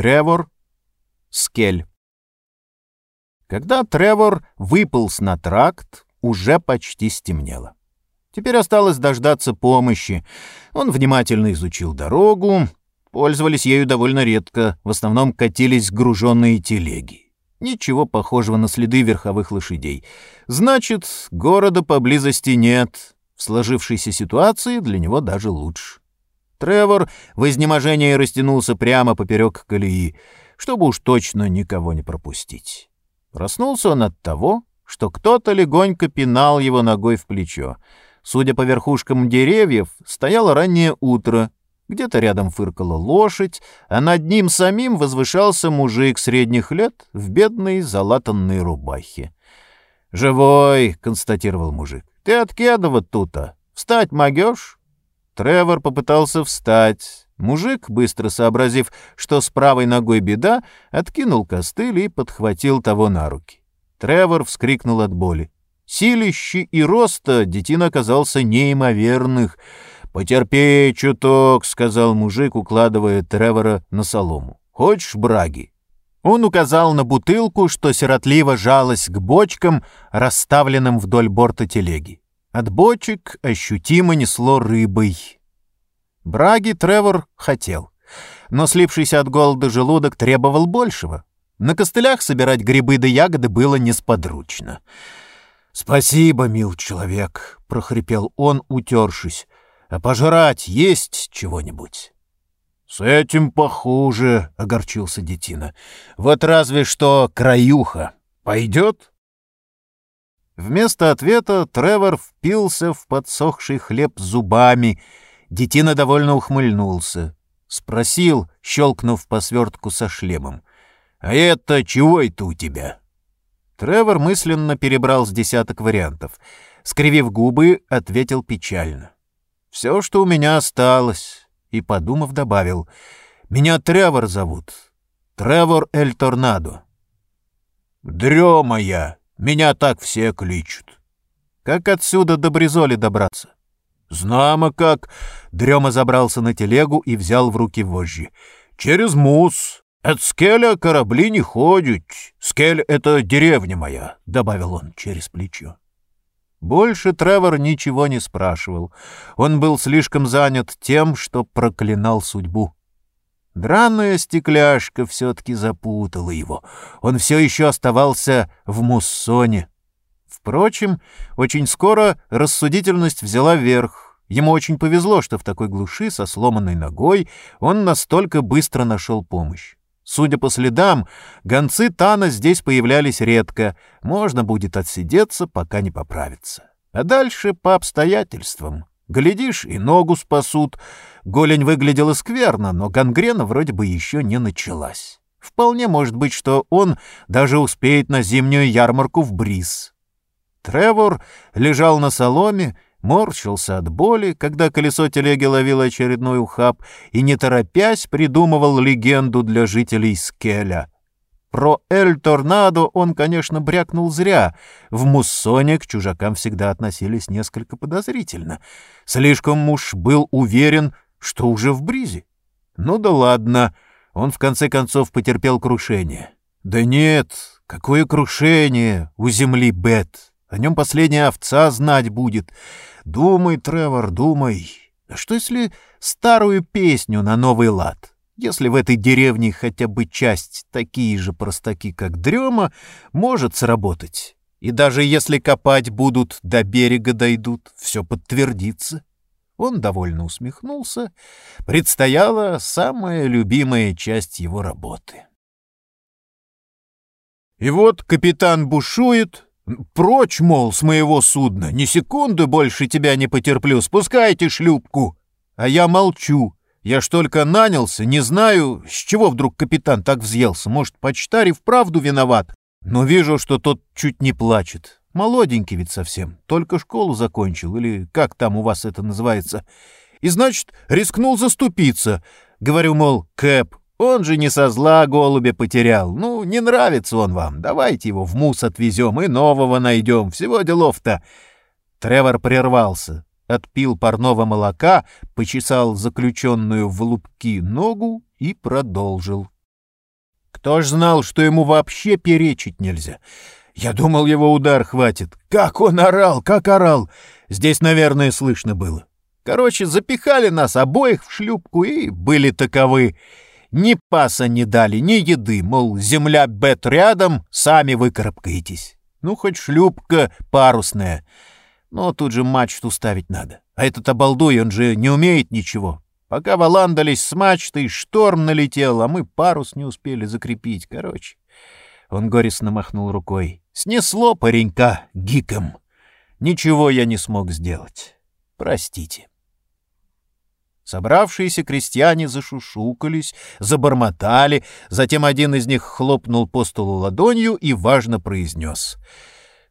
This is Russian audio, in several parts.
Тревор, Скель. Когда Тревор выполз на тракт, уже почти стемнело. Теперь осталось дождаться помощи. Он внимательно изучил дорогу. Пользовались ею довольно редко, в основном катились груженные телеги. Ничего похожего на следы верховых лошадей. Значит, города поблизости нет. В сложившейся ситуации для него даже лучше. Тревор в изнеможении растянулся прямо поперек колеи, чтобы уж точно никого не пропустить. Проснулся он от того, что кто-то легонько пинал его ногой в плечо. Судя по верхушкам деревьев, стояло раннее утро. Где-то рядом фыркала лошадь, а над ним самим возвышался мужик средних лет в бедной залатанной рубахе. «Живой!» — констатировал мужик. «Ты от Кедова тут-то? Встать могешь?» Тревор попытался встать. Мужик, быстро сообразив, что с правой ногой беда, откинул костыль и подхватил того на руки. Тревор вскрикнул от боли. Силищи и роста детин оказался неимоверных. «Потерпи чуток», — сказал мужик, укладывая Тревора на солому. «Хочешь браги?» Он указал на бутылку, что сиротливо жалась к бочкам, расставленным вдоль борта телеги. От бочек ощутимо несло рыбой. Браги Тревор хотел, но слипшийся от голода желудок требовал большего. На костылях собирать грибы да ягоды было несподручно. «Спасибо, мил человек», — прохрипел он, утершись. «А пожрать есть чего-нибудь?» «С этим похуже», — огорчился детина. «Вот разве что краюха. Пойдет?» Вместо ответа Тревор впился в подсохший хлеб зубами. Детина довольно ухмыльнулся. Спросил, щелкнув по свертку со шлемом. «А это чего это у тебя?» Тревор мысленно перебрал с десяток вариантов. Скривив губы, ответил печально. «Все, что у меня осталось». И, подумав, добавил. «Меня Тревор зовут. Тревор Эль Торнадо». «Дрема я!» Меня так все кличут. Как отсюда до Бризоли добраться? Знамо как. Дрема забрался на телегу и взял в руки вожжи. Через мус. От Скеля корабли не ходят. Скель — это деревня моя, — добавил он через плечо. Больше Тревор ничего не спрашивал. Он был слишком занят тем, что проклинал судьбу. Драная стекляшка все-таки запутала его. Он все еще оставался в муссоне. Впрочем, очень скоро рассудительность взяла верх. Ему очень повезло, что в такой глуши со сломанной ногой он настолько быстро нашел помощь. Судя по следам, гонцы Тана здесь появлялись редко. Можно будет отсидеться, пока не поправится. А дальше по обстоятельствам. Глядишь, и ногу спасут. Голень выглядела скверно, но гангрена вроде бы еще не началась. Вполне может быть, что он даже успеет на зимнюю ярмарку в Бриз. Тревор лежал на соломе, морщился от боли, когда колесо телеги ловило очередной ухаб, и, не торопясь, придумывал легенду для жителей Скеля. Про Эль-Торнадо он, конечно, брякнул зря. В Муссоне к чужакам всегда относились несколько подозрительно. Слишком муж был уверен, что уже в бризе. Ну да ладно, он в конце концов потерпел крушение. Да нет, какое крушение у земли Бет. О нем последняя овца знать будет. Думай, Тревор, думай. А что если старую песню на новый лад? Если в этой деревне хотя бы часть такие же простаки, как дрема, может сработать. И даже если копать будут, до берега дойдут, все подтвердится. Он довольно усмехнулся. Предстояла самая любимая часть его работы. И вот капитан бушует. «Прочь, мол, с моего судна! Ни секунды больше тебя не потерплю! Спускайте шлюпку!» А я молчу. Я ж только нанялся, не знаю, с чего вдруг капитан так взъелся. Может, почтарь вправду виноват. Но вижу, что тот чуть не плачет. Молоденький ведь совсем, только школу закончил, или как там у вас это называется. И, значит, рискнул заступиться. Говорю, мол, Кэп, он же не со зла голубя потерял. Ну, не нравится он вам. Давайте его в мус отвезем и нового найдем. Всего делов-то. Тревор прервался отпил парного молока, почесал заключенную в лупки ногу и продолжил. Кто ж знал, что ему вообще перечить нельзя? Я думал, его удар хватит. Как он орал, как орал! Здесь, наверное, слышно было. Короче, запихали нас обоих в шлюпку и были таковы. Ни паса не дали, ни еды, мол, земля бет рядом, сами выкарабкаетесь. Ну, хоть шлюпка парусная. Но тут же мачту ставить надо. А этот обалдуй, он же не умеет ничего. Пока валандались с мачтой, шторм налетел, а мы парус не успели закрепить. Короче, он горестно махнул рукой. Снесло паренька гиком. Ничего я не смог сделать. Простите. Собравшиеся крестьяне зашушукались, забормотали, затем один из них хлопнул по столу ладонью и важно произнес.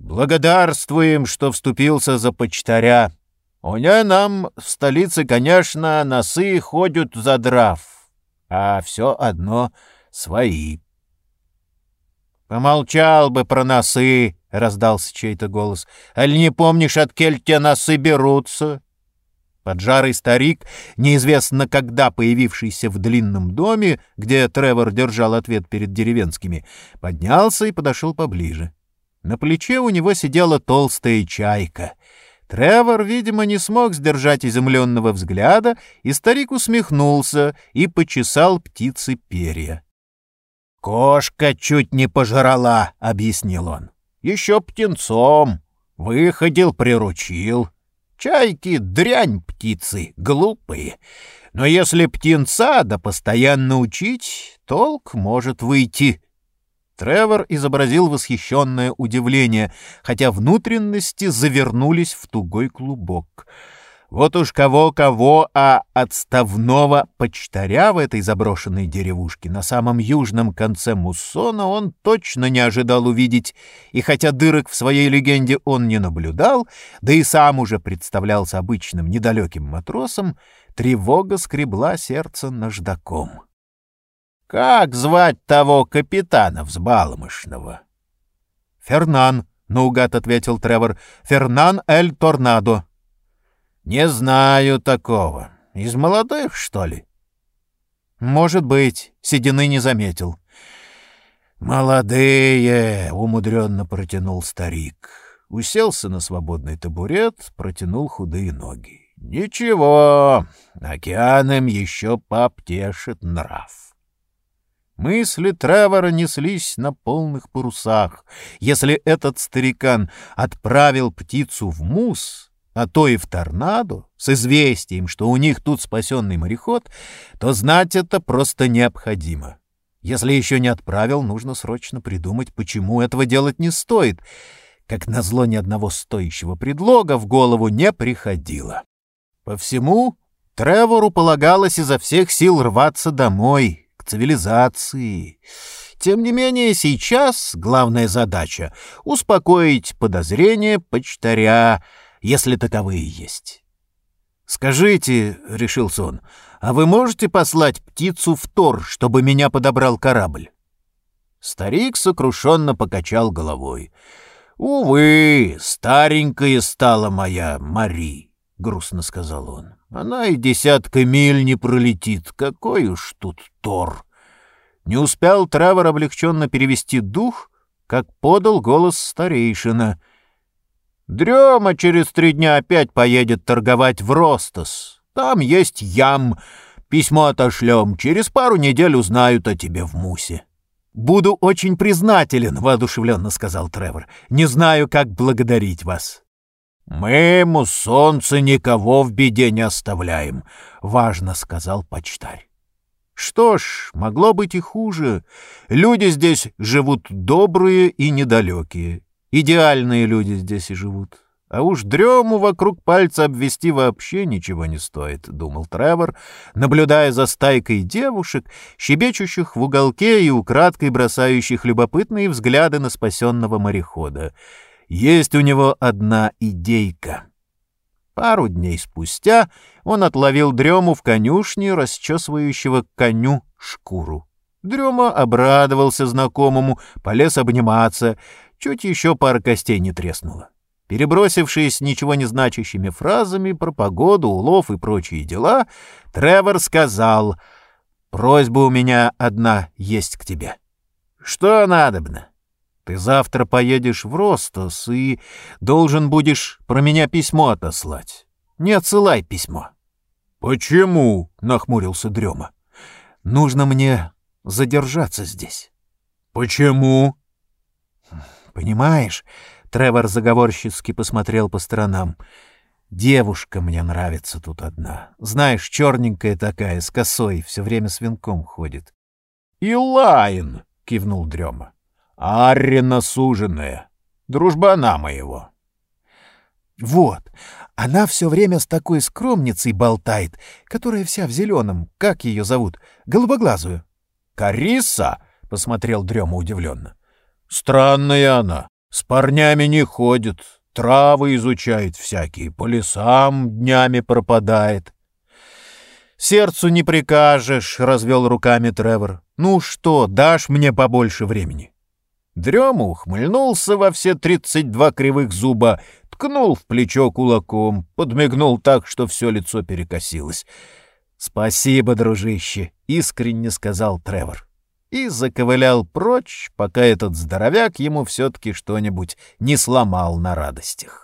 «Благодарствуем, что вступился за почтаря. У нее нам в столице, конечно, носы ходят за драв, а все одно свои». «Помолчал бы про носы», — раздался чей-то голос. «Аль не помнишь, от кель те носы берутся?» Поджарый старик, неизвестно когда появившийся в длинном доме, где Тревор держал ответ перед деревенскими, поднялся и подошел поближе. На плече у него сидела толстая чайка. Тревор, видимо, не смог сдержать изумленного взгляда, и старик усмехнулся и почесал птицы перья. «Кошка чуть не пожрала», — объяснил он. «Еще птенцом. Выходил, приручил. Чайки — дрянь птицы, глупые. Но если птенца да постоянно учить, толк может выйти. Тревор изобразил восхищенное удивление, хотя внутренности завернулись в тугой клубок — вот уж кого-кого, а отставного почтаря в этой заброшенной деревушке на самом южном конце Муссона он точно не ожидал увидеть, и хотя дырок в своей легенде он не наблюдал, да и сам уже представлялся обычным недалеким матросом, тревога скребла сердце наждаком. «Как звать того капитана взбалмошного?» «Фернан», — наугад ответил Тревор, — «Фернан Эль Торнадо». «Не знаю такого. Из молодых, что ли?» «Может быть, седины не заметил». «Молодые!» — умудренно протянул старик. Уселся на свободный табурет, протянул худые ноги. «Ничего, океаном еще пообтешит нрав». Мысли Тревора неслись на полных парусах. Если этот старикан отправил птицу в мус, а то и в торнадо, с известием, что у них тут спасенный мореход, то знать это просто необходимо. Если еще не отправил, нужно срочно придумать, почему этого делать не стоит. Как назло, ни одного стоящего предлога в голову не приходило. По всему, Тревору полагалось изо всех сил рваться домой, к цивилизации. Тем не менее, сейчас главная задача — успокоить подозрения почтаря, если таковые есть. «Скажите», — решился он, — «а вы можете послать птицу в Тор, чтобы меня подобрал корабль?» Старик сокрушенно покачал головой. «Увы, старенькая стала моя Мари», — грустно сказал он. «Она и десятка миль не пролетит. Какой уж тут Тор!» Не успел Тревор облегченно перевести дух, как подал голос старейшина — Дрема через три дня опять поедет торговать в Ростос. Там есть ям. Письмо отошлем. Через пару недель узнают о тебе в Мусе». «Буду очень признателен», — воодушевленно сказал Тревор. «Не знаю, как благодарить вас». «Мы, муссонцы, никого в беде не оставляем», — важно сказал почтарь. Что ж, могло быть и хуже. Люди здесь живут добрые и недалекие. Идеальные люди здесь и живут. А уж дрему вокруг пальца обвести вообще ничего не стоит, — думал Тревор, наблюдая за стайкой девушек, щебечущих в уголке и украдкой бросающих любопытные взгляды на спасенного морехода. Есть у него одна идейка. Пару дней спустя он отловил дрему в конюшне, расчесывающего коню шкуру. Дрема обрадовался знакомому, полез обниматься — Чуть еще пара костей не треснула. Перебросившись ничего не значащими фразами про погоду, улов и прочие дела, Тревор сказал, «Просьба у меня одна есть к тебе. Что надобно? Ты завтра поедешь в Ростос и должен будешь про меня письмо отослать. Не отсылай письмо. Почему? нахмурился Дрема. Нужно мне задержаться здесь. Почему? Понимаешь, Тревор заговорщицки посмотрел по сторонам. Девушка мне нравится тут одна. Знаешь, черненькая такая, с косой, все время с венком ходит. — И Лайн! — кивнул Дрема. — Аррина суженая. Дружбана моего. — Вот, она все время с такой скромницей болтает, которая вся в зеленом. Как ее зовут? Голубоглазую. — Кариса? — посмотрел Дрема удивленно. — Странная она. С парнями не ходит, травы изучает всякие, по лесам днями пропадает. «Сердцу не прикажешь», — развел руками Тревор. «Ну что, дашь мне побольше времени?» Дрема ухмыльнулся во все тридцать два кривых зуба, ткнул в плечо кулаком, подмигнул так, что все лицо перекосилось. «Спасибо, дружище», — искренне сказал Тревор. И заковылял прочь, пока этот здоровяк ему все-таки что-нибудь не сломал на радостях.